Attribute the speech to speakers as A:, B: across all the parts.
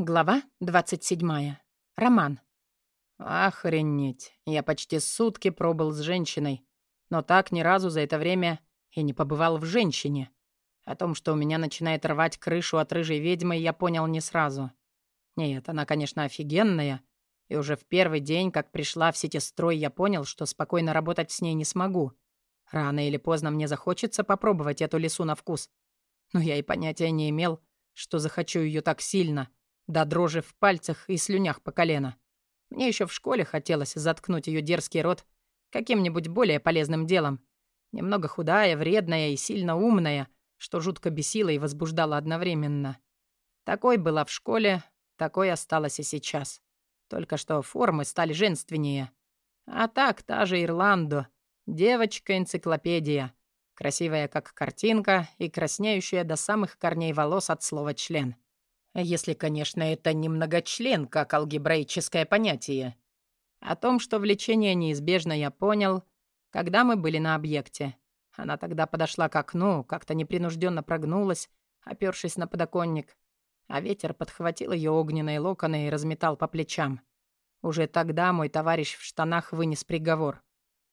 A: Глава 27. Роман.
B: Охренеть. Я почти сутки пробыл с женщиной, но так ни разу за это время и не побывал в женщине. О том, что у меня начинает рвать крышу от рыжей ведьмы, я понял не сразу. Нет, она, конечно, офигенная, и уже в первый день, как пришла в сетестрой, я понял, что спокойно работать с ней не смогу. Рано или поздно мне захочется попробовать эту лесу на вкус. Но я и понятия не имел, что захочу ее так сильно — до дрожи в пальцах и слюнях по колено. Мне еще в школе хотелось заткнуть ее дерзкий рот каким-нибудь более полезным делом. Немного худая, вредная и сильно умная, что жутко бесило и возбуждало одновременно. Такой была в школе, такой осталась и сейчас. Только что формы стали женственнее. А так, та же Ирландо. Девочка-энциклопедия. Красивая, как картинка, и краснеющая до самых корней волос от слова «член». Если, конечно, это не многочлен, как алгебраическое понятие. О том, что влечение неизбежно, я понял, когда мы были на объекте. Она тогда подошла к окну, как-то непринужденно прогнулась, опёршись на подоконник, а ветер подхватил ее огненные локоны и разметал по плечам. Уже тогда мой товарищ в штанах вынес приговор.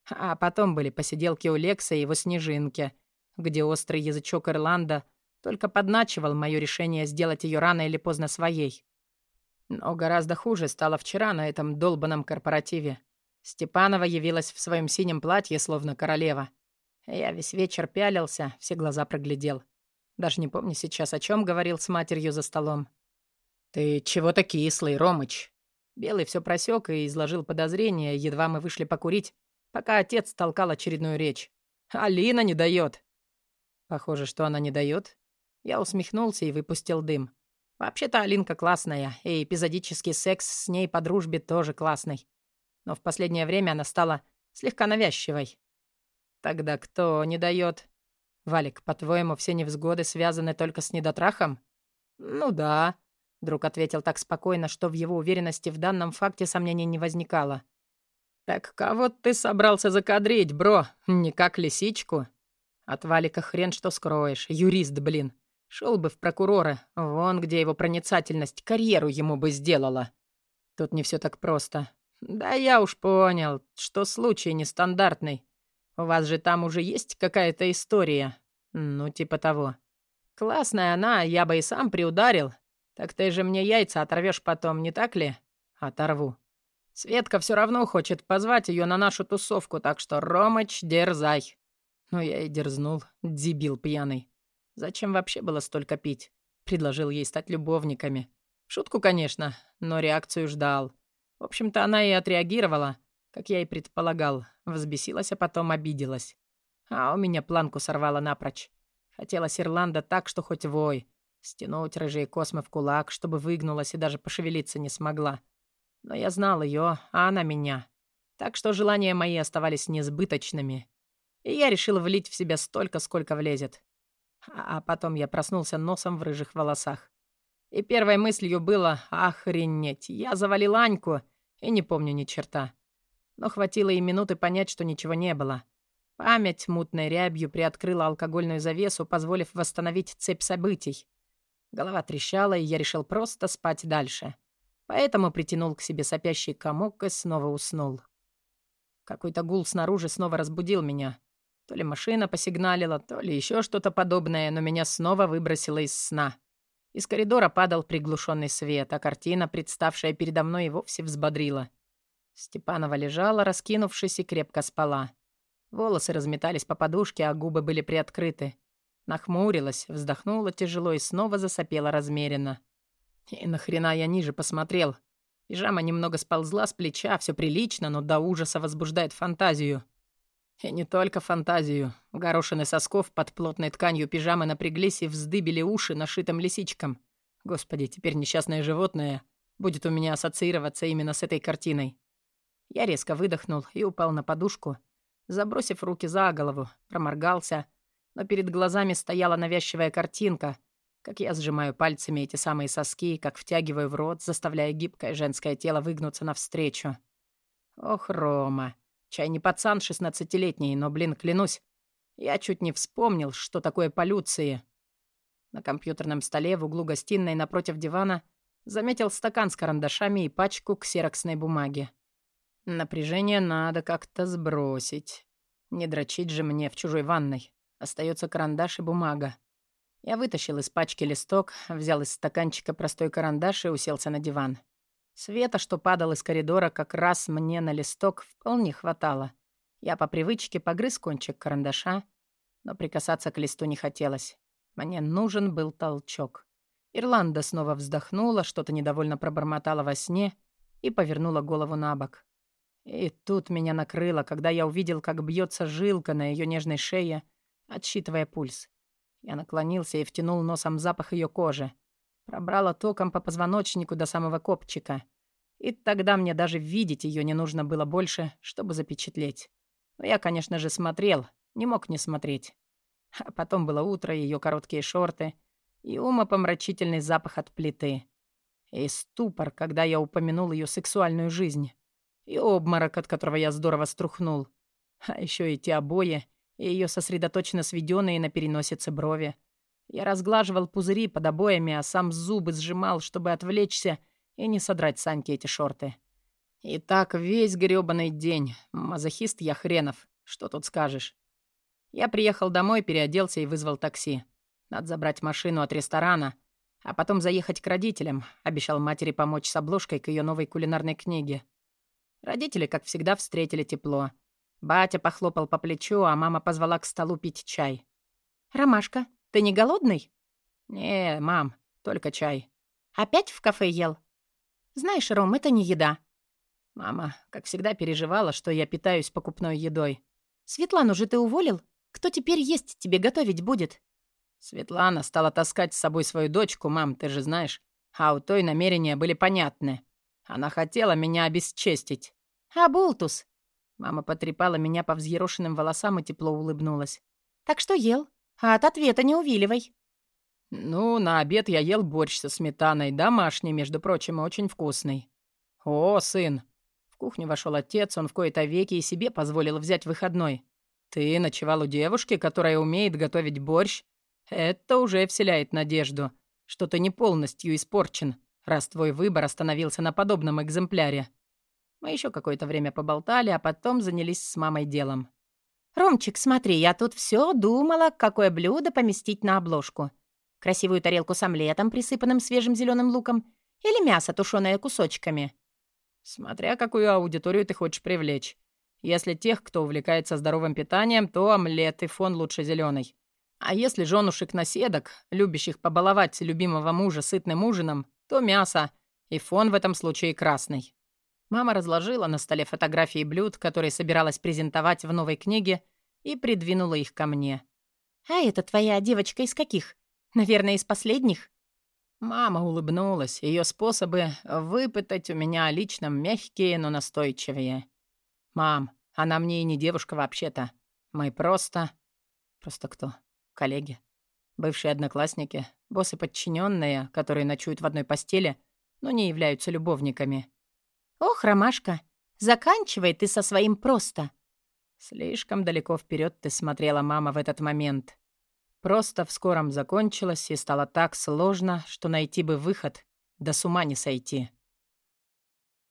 B: А потом были посиделки у Лекса и его снежинки, где острый язычок Ирланда — только подначивал мое решение сделать ее рано или поздно своей. Но гораздо хуже стало вчера на этом долбанном корпоративе. Степанова явилась в своем синем платье, словно королева. Я весь вечер пялился, все глаза проглядел. Даже не помню сейчас, о чем говорил с матерью за столом. «Ты чего-то кислый, Ромыч?» Белый все просек и изложил подозрения, едва мы вышли покурить, пока отец толкал очередную речь. «Алина не дает. Похоже, что она не дает. Я усмехнулся и выпустил дым. Вообще-то Алинка классная, и эпизодический секс с ней по дружбе тоже классный. Но в последнее время она стала слегка навязчивой. Тогда кто не дает? Валик, по-твоему, все невзгоды связаны только с недотрахом? Ну да, друг ответил так спокойно, что в его уверенности в данном факте сомнений не возникало. Так кого ты собрался закадрить, бро? Не как лисичку? От Валика хрен что скроешь, юрист, блин. Шел бы в прокурора, вон где его проницательность, карьеру ему бы сделала. Тут не все так просто. Да я уж понял, что случай нестандартный. У вас же там уже есть какая-то история. Ну, типа того. Классная она, я бы и сам приударил. Так ты же мне яйца оторвешь потом, не так ли? Оторву. Светка все равно хочет позвать ее на нашу тусовку, так что, Ромыч, дерзай. Ну, я и дерзнул, дебил пьяный. Зачем вообще было столько пить? Предложил ей стать любовниками. шутку, конечно, но реакцию ждал. В общем-то, она и отреагировала, как я и предполагал. Взбесилась, а потом обиделась. А у меня планку сорвала напрочь. Хотелось Ирланда так, что хоть вой. Стянуть рыжие космы в кулак, чтобы выгнулась и даже пошевелиться не смогла. Но я знал ее, а она меня. Так что желания мои оставались несбыточными. И я решил влить в себя столько, сколько влезет. А потом я проснулся носом в рыжих волосах. И первой мыслью было «Охренеть! Я завалил Аньку!» И не помню ни черта. Но хватило и минуты понять, что ничего не было. Память мутной рябью приоткрыла алкогольную завесу, позволив восстановить цепь событий. Голова трещала, и я решил просто спать дальше. Поэтому притянул к себе сопящий комок и снова уснул. Какой-то гул снаружи снова разбудил меня. То ли машина посигналила, то ли еще что-то подобное, но меня снова выбросило из сна. Из коридора падал приглушенный свет, а картина, представшая передо мной, и вовсе взбодрила. Степанова лежала, раскинувшись, и крепко спала. Волосы разметались по подушке, а губы были приоткрыты. Нахмурилась, вздохнула тяжело и снова засопела размеренно. И нахрена я ниже посмотрел? Пижама немного сползла с плеча, все прилично, но до ужаса возбуждает фантазию. И не только фантазию. Горошины сосков под плотной тканью пижамы напряглись и вздыбили уши нашитым лисичкам. Господи, теперь несчастное животное будет у меня ассоциироваться именно с этой картиной. Я резко выдохнул и упал на подушку, забросив руки за голову, проморгался, но перед глазами стояла навязчивая картинка, как я сжимаю пальцами эти самые соски, как втягиваю в рот, заставляя гибкое женское тело выгнуться навстречу. Ох, Рома, Чай не пацан шестнадцатилетний, но, блин, клянусь, я чуть не вспомнил, что такое полюции. На компьютерном столе в углу гостиной напротив дивана Заметил стакан с карандашами и пачку ксероксной бумаги. Напряжение надо как-то сбросить. Не дрочить же мне в чужой ванной. Остается карандаш и бумага. Я вытащил из пачки листок, взял из стаканчика простой карандаш и уселся на диван. Света, что падал из коридора, как раз мне на листок вполне хватало. Я по привычке погрыз кончик карандаша, но прикасаться к листу не хотелось. Мне нужен был толчок. Ирланда снова вздохнула, что-то недовольно пробормотала во сне и повернула голову на бок. И тут меня накрыло, когда я увидел, как бьется жилка на ее нежной шее, отсчитывая пульс. Я наклонился и втянул носом запах ее кожи. Пробрала током по позвоночнику до самого копчика. И тогда мне даже видеть ее не нужно было больше, чтобы запечатлеть. Но я, конечно же, смотрел, не мог не смотреть. А потом было утро, ее короткие шорты и умопомрачительный запах от плиты. И ступор, когда я упомянул ее сексуальную жизнь. И обморок, от которого я здорово струхнул. А еще эти обои и ее сосредоточенно сведенные на переносице брови. Я разглаживал пузыри под обоями, а сам зубы сжимал, чтобы отвлечься и не содрать Саньке эти шорты. И так весь грёбаный день. Мазохист я хренов. Что тут скажешь? Я приехал домой, переоделся и вызвал такси. Надо забрать машину от ресторана, а потом заехать к родителям. Обещал матери помочь с обложкой к ее новой кулинарной книге. Родители, как всегда, встретили тепло. Батя похлопал по плечу, а мама позвала к столу пить чай.
A: «Ромашка, ты не голодный?»
B: «Не, мам, только чай».
A: «Опять в кафе ел?» «Знаешь, Ром, это не еда».
B: Мама, как всегда, переживала, что я питаюсь покупной едой.
A: «Светлану же ты уволил? Кто теперь есть тебе готовить будет?»
B: Светлана стала таскать с собой свою дочку, мам, ты же знаешь. А у той намерения были понятны. Она хотела меня обесчестить.
A: «А Болтус?»
B: Мама потрепала меня по взъерошенным волосам и тепло улыбнулась.
A: «Так что ел? А от ответа не увиливай».
B: «Ну, на обед я ел борщ со сметаной, домашний, между прочим, очень вкусный». «О, сын!» В кухню вошел отец, он в кои-то веки и себе позволил взять выходной. «Ты ночевал у девушки, которая умеет готовить борщ? Это уже вселяет надежду, что ты не полностью испорчен, раз твой выбор остановился на подобном экземпляре». Мы еще какое-то время поболтали, а потом занялись с мамой делом.
A: «Ромчик, смотри, я тут все думала, какое блюдо поместить на обложку. Красивую тарелку с омлетом, присыпанным свежим зеленым луком, или мясо, тушеное кусочками».
B: «Смотря какую аудиторию ты хочешь привлечь. Если тех, кто увлекается здоровым питанием, то омлет и фон лучше зеленый. А если женушек-наседок, любящих побаловать любимого мужа сытным ужином, то мясо, и фон в этом случае красный. Мама разложила на столе фотографии блюд, которые собиралась презентовать в новой книге, и придвинула их ко мне.
A: «А это твоя девочка из каких? Наверное, из последних?»
B: Мама улыбнулась. Ее способы выпытать у меня лично мягкие, но настойчивые. «Мам, она мне и не девушка вообще-то. Мы просто...» «Просто кто? Коллеги? Бывшие одноклассники? Боссы подчиненные, которые ночуют в одной постели, но не являются любовниками?»
A: «Ох, Ромашка, заканчивай ты со своим просто!»
B: Слишком далеко вперед ты смотрела, мама, в этот момент. Просто в скором закончилось и стало так сложно, что найти бы выход, да с ума не сойти.